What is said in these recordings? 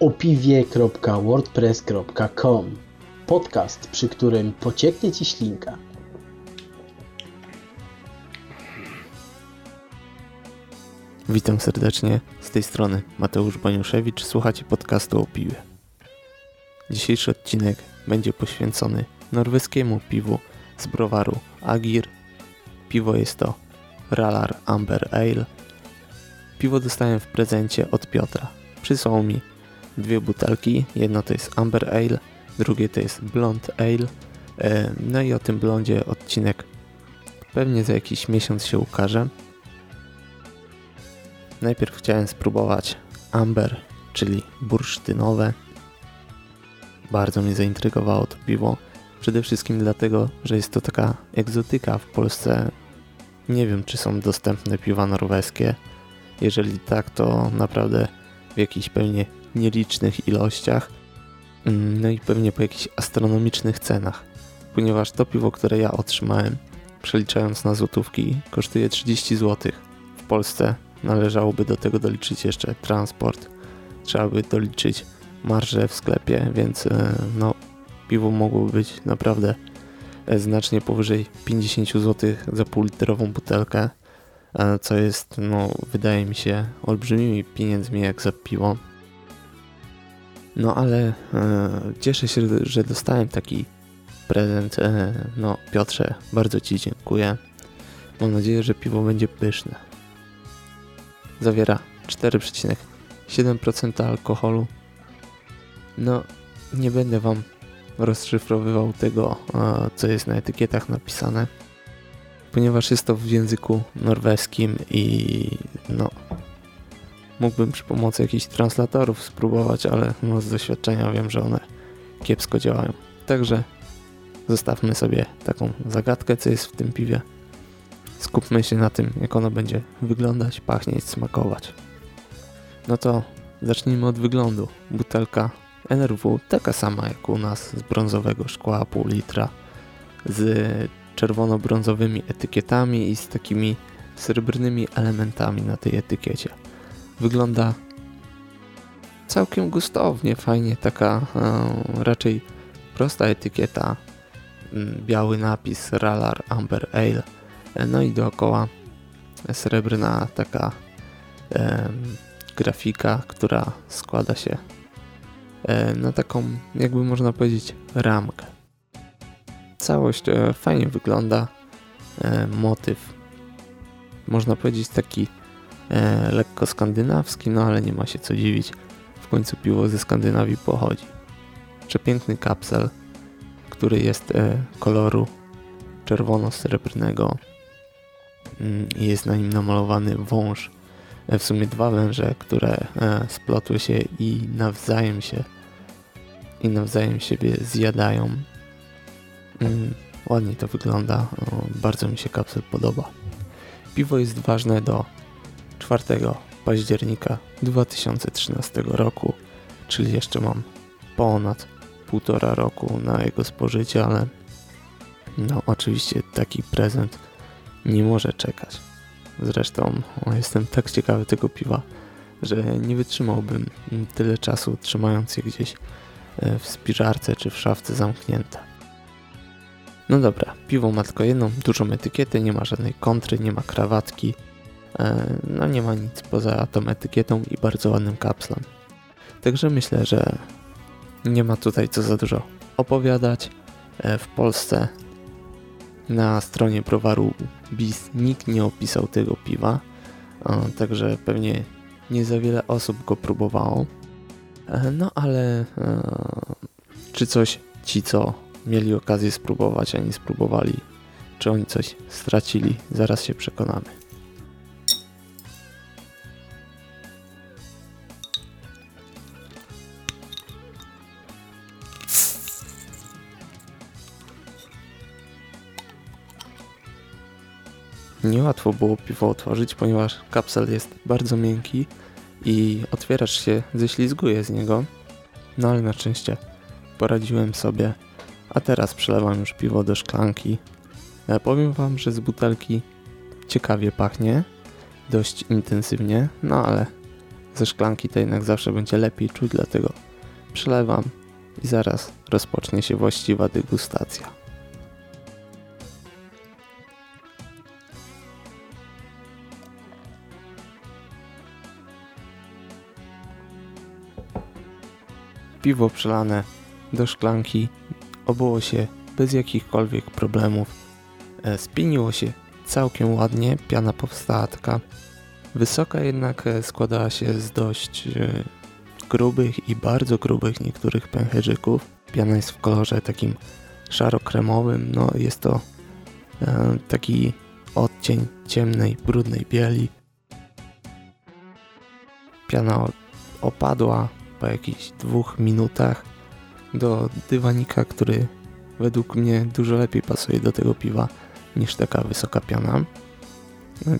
opiwie.wordpress.com Podcast, przy którym pocieknie Ci ślinka. Witam serdecznie, z tej strony Mateusz Baniuszewicz, słuchacie podcastu o piwie. Dzisiejszy odcinek będzie poświęcony norweskiemu piwu z browaru Agir. Piwo jest to Ralar Amber Ale. Piwo dostałem w prezencie od Piotra. Przysłał mi dwie butelki, jedno to jest Amber Ale, drugie to jest Blond Ale. E, no i o tym blondzie odcinek pewnie za jakiś miesiąc się ukaże. Najpierw chciałem spróbować Amber, czyli bursztynowe. Bardzo mnie zaintrygowało to piwo. Przede wszystkim dlatego, że jest to taka egzotyka w Polsce. Nie wiem, czy są dostępne piwa norweskie. Jeżeli tak, to naprawdę w jakichś pewnie nielicznych ilościach. Mm, no i pewnie po jakichś astronomicznych cenach. Ponieważ to piwo, które ja otrzymałem, przeliczając na złotówki, kosztuje 30 zł. W Polsce należałoby do tego doliczyć jeszcze transport. Trzeba by doliczyć marżę w sklepie, więc e, no, piwo mogłoby być naprawdę e, znacznie powyżej 50 zł za półlitrową butelkę, e, co jest, no, wydaje mi się, olbrzymimi pieniędzmi jak za piwo. No ale e, cieszę się, że dostałem taki prezent. E, no, Piotrze, bardzo Ci dziękuję. Mam nadzieję, że piwo będzie pyszne. Zawiera 4,7% alkoholu. No, nie będę Wam rozszyfrowywał tego, co jest na etykietach napisane, ponieważ jest to w języku norweskim i no, mógłbym przy pomocy jakichś translatorów spróbować, ale no, z doświadczenia wiem, że one kiepsko działają. Także zostawmy sobie taką zagadkę, co jest w tym piwie. Skupmy się na tym, jak ono będzie wyglądać, pachnieć, smakować. No to zacznijmy od wyglądu. Butelka NRW taka sama jak u nas z brązowego szkła pół litra z czerwono-brązowymi etykietami i z takimi srebrnymi elementami na tej etykiecie. Wygląda całkiem gustownie, fajnie, taka e, raczej prosta etykieta, biały napis Ralar Amber Ale, e, no i dookoła srebrna taka e, grafika, która składa się e, na taką, jakby można powiedzieć, ramkę. Całość e, fajnie wygląda, e, motyw, można powiedzieć taki e, lekko skandynawski, no ale nie ma się co dziwić. W końcu piwo ze Skandynawii pochodzi. Przepiękny kapsel, który jest e, koloru czerwono-srebrnego mm, i jest na nim namalowany wąż. E, w sumie dwa węże, które e, splotły się i nawzajem się i nawzajem siebie zjadają. Mm, ładnie to wygląda. Bardzo mi się kapsel podoba. Piwo jest ważne do 4 października 2013 roku, czyli jeszcze mam ponad półtora roku na jego spożycie, ale no oczywiście taki prezent nie może czekać. Zresztą jestem tak ciekawy tego piwa, że nie wytrzymałbym tyle czasu trzymając je gdzieś e, w spiżarce czy w szafce zamknięte. No dobra, piwo ma tylko jedną dużą etykietę, nie ma żadnej kontry, nie ma krawatki, no nie ma nic poza tą etykietą i bardzo ładnym kapslem. Także myślę, że nie ma tutaj co za dużo opowiadać. E, w Polsce na stronie browaru BIS nikt nie opisał tego piwa, e, także pewnie nie za wiele osób go próbowało. No ale czy coś ci, co mieli okazję spróbować, a nie spróbowali, czy oni coś stracili, zaraz się przekonamy. Niełatwo było piwo otworzyć, ponieważ kapsel jest bardzo miękki i otwieracz się ześlizguje z niego. No ale na szczęście poradziłem sobie, a teraz przelewam już piwo do szklanki. Ja e, powiem wam, że z butelki ciekawie pachnie, dość intensywnie, no ale ze szklanki to jednak zawsze będzie lepiej czuć, dlatego przelewam i zaraz rozpocznie się właściwa degustacja. Piwo przelane do szklanki obyło się bez jakichkolwiek problemów. E, spieniło się całkiem ładnie, piana powstała taka wysoka, jednak e, składała się z dość e, grubych i bardzo grubych niektórych pęcherzyków. Piana jest w kolorze takim szaro-kremowym, no jest to taki odcień ciemnej, brudnej bieli. Piana opadła po jakichś dwóch minutach do dywanika, który według mnie dużo lepiej pasuje do tego piwa niż taka wysoka piana.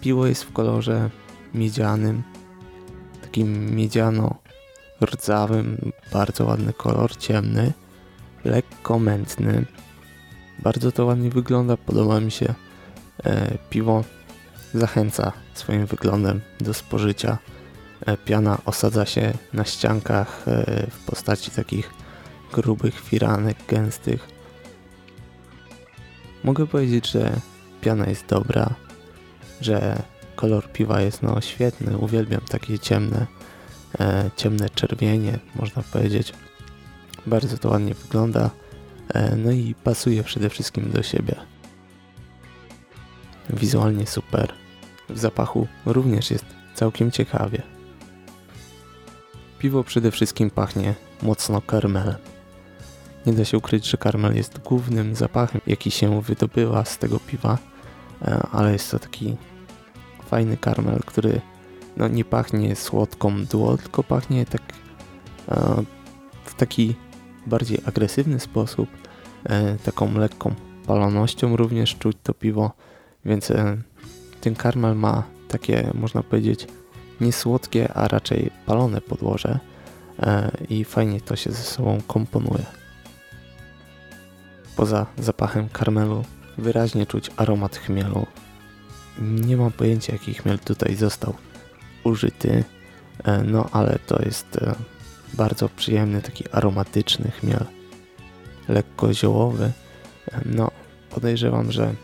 Piwo jest w kolorze miedzianym, takim miedziano-rdzawym, bardzo ładny kolor, ciemny, lekko mętny. Bardzo to ładnie wygląda, podoba mi się. E, piwo zachęca swoim wyglądem do spożycia. E, piana osadza się na ściankach e, w postaci takich grubych firanek, gęstych. Mogę powiedzieć, że piana jest dobra, że kolor piwa jest no świetny, uwielbiam takie ciemne, e, ciemne czerwienie, można powiedzieć. Bardzo to ładnie wygląda, e, no i pasuje przede wszystkim do siebie. Wizualnie super. W zapachu również jest całkiem ciekawie. Piwo przede wszystkim pachnie mocno karmelem. Nie da się ukryć, że karmel jest głównym zapachem, jaki się wydobywa z tego piwa, e, ale jest to taki fajny karmel, który no, nie pachnie słodką mdło, tylko pachnie tak e, w taki bardziej agresywny sposób, e, taką lekką palonością również czuć to piwo, więc ten karmel ma takie, można powiedzieć, nie słodkie, a raczej palone podłoże i fajnie to się ze sobą komponuje. Poza zapachem karmelu wyraźnie czuć aromat chmielu. Nie mam pojęcia jaki chmiel tutaj został użyty, e, no ale to jest e, bardzo przyjemny, taki aromatyczny chmiel. Lekko ziołowy. E, no podejrzewam, że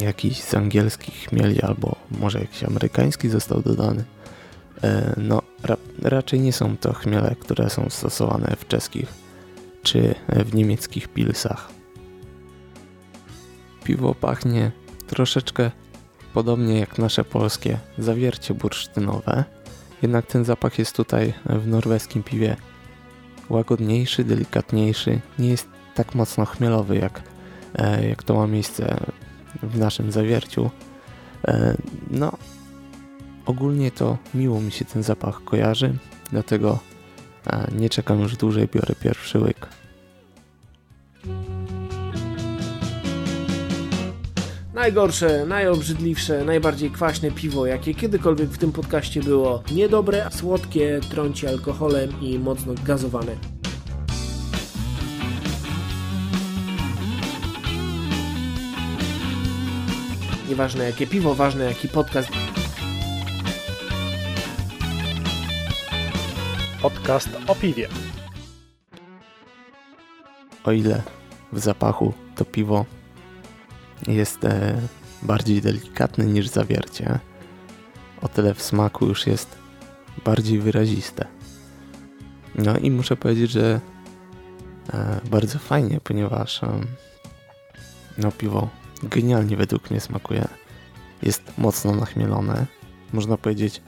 jakiś z angielskich chmieli albo może jakiś amerykański został dodany. No ra raczej nie są to chmiele, które są stosowane w czeskich czy w niemieckich pilsach. Piwo pachnie troszeczkę podobnie jak nasze polskie zawiercie bursztynowe, jednak ten zapach jest tutaj w norweskim piwie łagodniejszy, delikatniejszy, nie jest tak mocno chmielowy jak, e, jak to ma miejsce w naszym zawierciu. E, no, ogólnie to miło mi się ten zapach kojarzy, dlatego nie czekam już dłużej, biorę pierwszy łyk. Najgorsze, najobrzydliwsze, najbardziej kwaśne piwo, jakie kiedykolwiek w tym podcaście było. Niedobre, słodkie, trąci alkoholem i mocno gazowane. Nieważne jakie piwo, ważne jaki podcast. Podcast o piwie. O ile w zapachu to piwo jest e, bardziej delikatny niż zawiercie, o tyle w smaku już jest bardziej wyraziste. No i muszę powiedzieć, że e, bardzo fajnie, ponieważ e, no piwo genialnie według mnie smakuje. Jest mocno nachmielone, można powiedzieć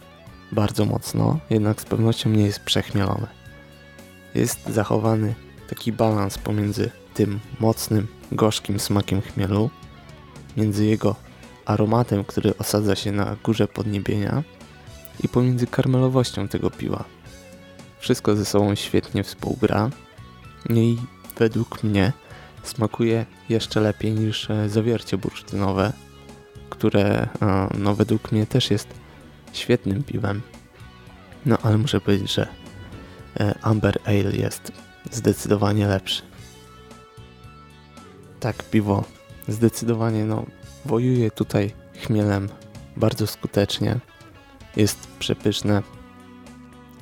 bardzo mocno, jednak z pewnością nie jest przechmielone. Jest zachowany taki balans pomiędzy tym mocnym, gorzkim smakiem chmielu, między jego aromatem, który osadza się na górze podniebienia i pomiędzy karmelowością tego piwa. Wszystko ze sobą świetnie współgra i według mnie smakuje jeszcze lepiej niż e, zawiercie bursztynowe, które e, no, według mnie też jest świetnym piwem. No ale muszę powiedzieć, że e, Amber Ale jest zdecydowanie lepszy. Tak, piwo zdecydowanie no, wojuje tutaj chmielem bardzo skutecznie. Jest przepyszne,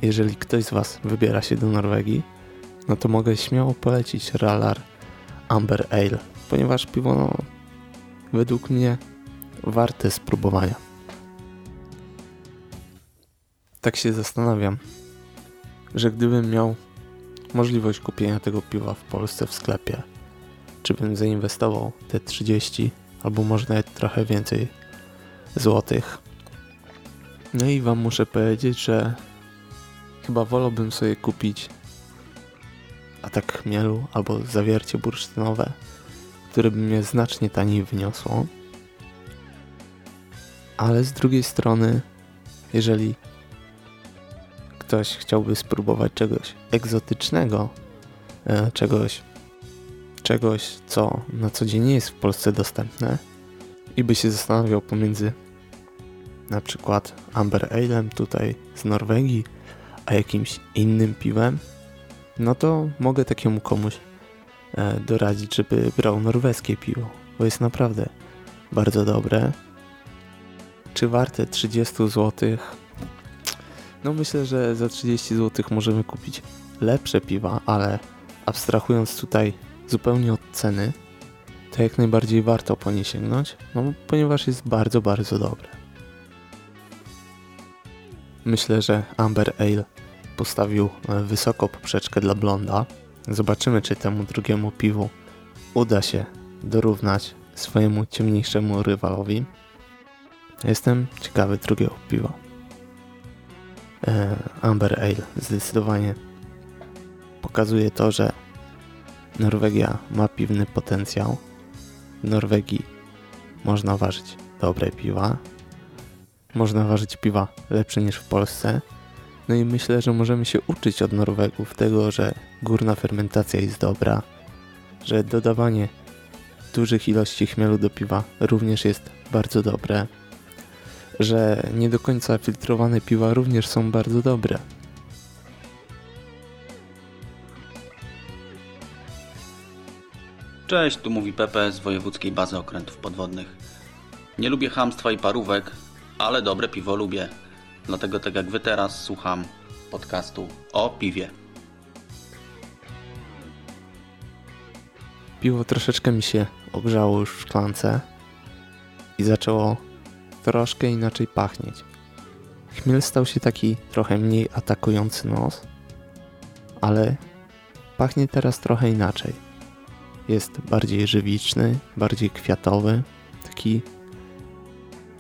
jeżeli ktoś z Was wybiera się do Norwegii, no to mogę śmiało polecić Ralar Amber Ale, ponieważ piwo no, według mnie warte spróbowania. Tak się zastanawiam, że gdybym miał możliwość kupienia tego piwa w Polsce w sklepie, czy bym zainwestował te 30 albo może nawet trochę więcej złotych. No i wam muszę powiedzieć, że chyba wolałbym sobie kupić atak chmielu albo zawiercie bursztynowe, które by mnie znacznie taniej wyniosło. Ale z drugiej strony, jeżeli ktoś chciałby spróbować czegoś egzotycznego, e, czegoś, czegoś, co na co dzień nie jest w Polsce dostępne i by się zastanawiał pomiędzy na przykład Amber Ale'em tutaj z Norwegii, a jakimś innym piwem, no to mogę takiemu komuś e, doradzić, żeby brał norweskie piwo, bo jest naprawdę bardzo dobre. Czy warte 30 zł? No myślę, że za 30 zł możemy kupić lepsze piwa, ale abstrahując tutaj zupełnie od ceny, to jak najbardziej warto po nie sięgnąć, no ponieważ jest bardzo, bardzo dobre. Myślę, że Amber Ale postawił e, wysoko poprzeczkę dla Blonda. Zobaczymy, czy temu drugiemu piwu uda się dorównać swojemu ciemniejszemu rywalowi. Jestem ciekawy drugiego piwa. E, Amber Ale zdecydowanie pokazuje to, że Norwegia ma piwny potencjał. W Norwegii można ważyć dobre piwa. Można ważyć piwa lepsze niż w Polsce. No i myślę, że możemy się uczyć od Norwegów tego, że górna fermentacja jest dobra, że dodawanie dużych ilości chmielu do piwa również jest bardzo dobre, że nie do końca filtrowane piwa również są bardzo dobre. Cześć, tu mówi Pepe z Wojewódzkiej Bazy Okrętów Podwodnych. Nie lubię hamstwa i parówek, ale dobre piwo lubię. Dlatego tak jak Wy teraz słucham podcastu o piwie. Piwo troszeczkę mi się ogrzało już w szklance i zaczęło troszkę inaczej pachnieć. Chmiel stał się taki trochę mniej atakujący nos, ale pachnie teraz trochę inaczej. Jest bardziej żywiczny, bardziej kwiatowy, taki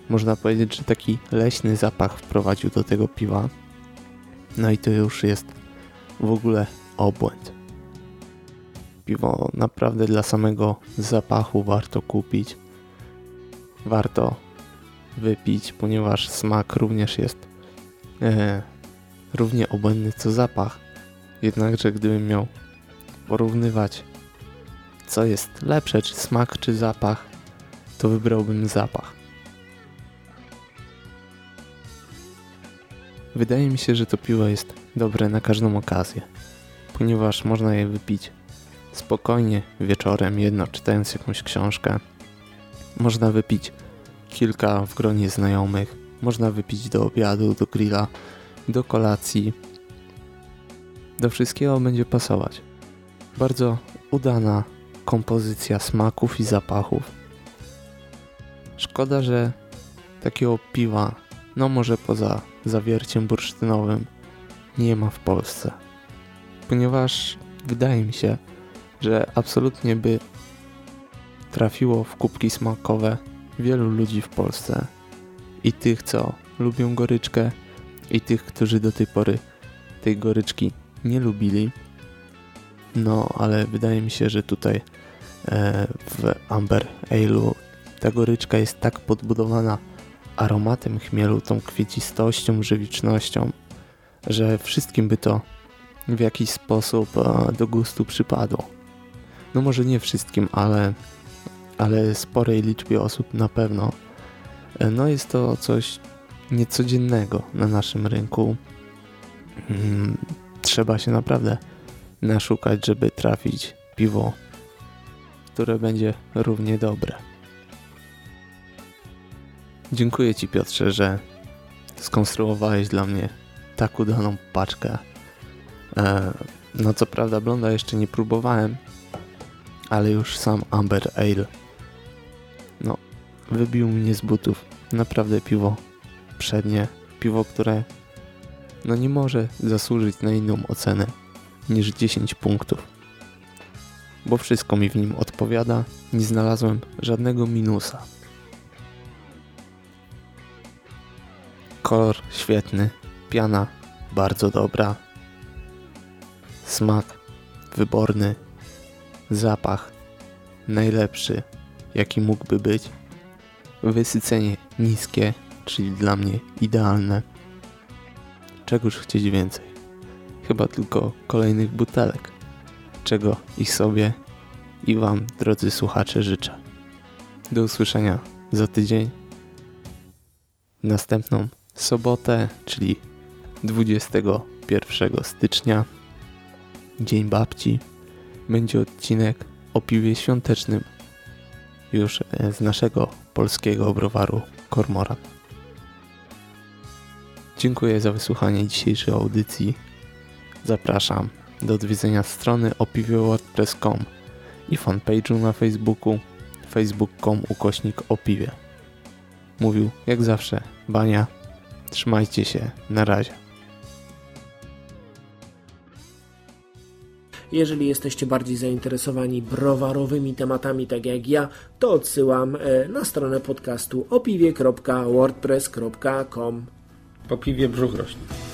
można powiedzieć, że taki leśny zapach wprowadził do tego piwa. No i to już jest w ogóle obłęd. Piwo naprawdę dla samego zapachu warto kupić. Warto wypić, ponieważ smak również jest e, równie obłędny co zapach. Jednakże gdybym miał porównywać co jest lepsze, czy smak, czy zapach, to wybrałbym zapach. Wydaje mi się, że to piwo jest dobre na każdą okazję, ponieważ można je wypić spokojnie wieczorem, jedno czytając jakąś książkę. Można wypić kilka w gronie znajomych, można wypić do obiadu, do grilla, do kolacji. Do wszystkiego będzie pasować. Bardzo udana kompozycja smaków i zapachów. Szkoda, że takiego piwa, no może poza zawierciem bursztynowym, nie ma w Polsce. Ponieważ wydaje mi się, że absolutnie by trafiło w kubki smakowe wielu ludzi w Polsce. I tych, co lubią goryczkę, i tych, którzy do tej pory tej goryczki nie lubili. No, ale wydaje mi się, że tutaj e, w Amber Ale'u ta goryczka jest tak podbudowana aromatem chmielu, tą kwiecistością, żywicznością, że wszystkim by to w jakiś sposób e, do gustu przypadło. No może nie wszystkim, ale, ale sporej liczbie osób na pewno. E, no jest to coś niecodziennego na naszym rynku. Hmm, trzeba się naprawdę naszukać, żeby trafić piwo, które będzie równie dobre. Dziękuję Ci Piotrze, że skonstruowałeś dla mnie tak udaną paczkę. E, no co prawda blonda jeszcze nie próbowałem, ale już sam Amber Ale. No, wybił mnie z butów. Naprawdę piwo przednie, piwo, które no nie może zasłużyć na inną ocenę niż 10 punktów. Bo wszystko mi w nim odpowiada, nie znalazłem żadnego minusa. Kolor świetny, piana bardzo dobra, smak wyborny, zapach najlepszy jaki mógłby być, wysycenie niskie, czyli dla mnie idealne. Czegoż chcieć więcej? Chyba tylko kolejnych butelek, czego i sobie i Wam, drodzy słuchacze, życzę. Do usłyszenia za tydzień. Następną sobotę, czyli 21 stycznia, Dzień Babci, będzie odcinek o piwie świątecznym już z naszego polskiego browaru Kormoran. Dziękuję za wysłuchanie dzisiejszej audycji. Zapraszam do odwiedzenia strony opiwie.wordpress.com i fanpage'u na Facebooku facebook.com ukośnik opiwie. Mówił jak zawsze Bania. Trzymajcie się. Na razie. Jeżeli jesteście bardziej zainteresowani browarowymi tematami, tak jak ja, to odsyłam e, na stronę podcastu opiwie.wordpress.com. Po piwie brzuch rośnie.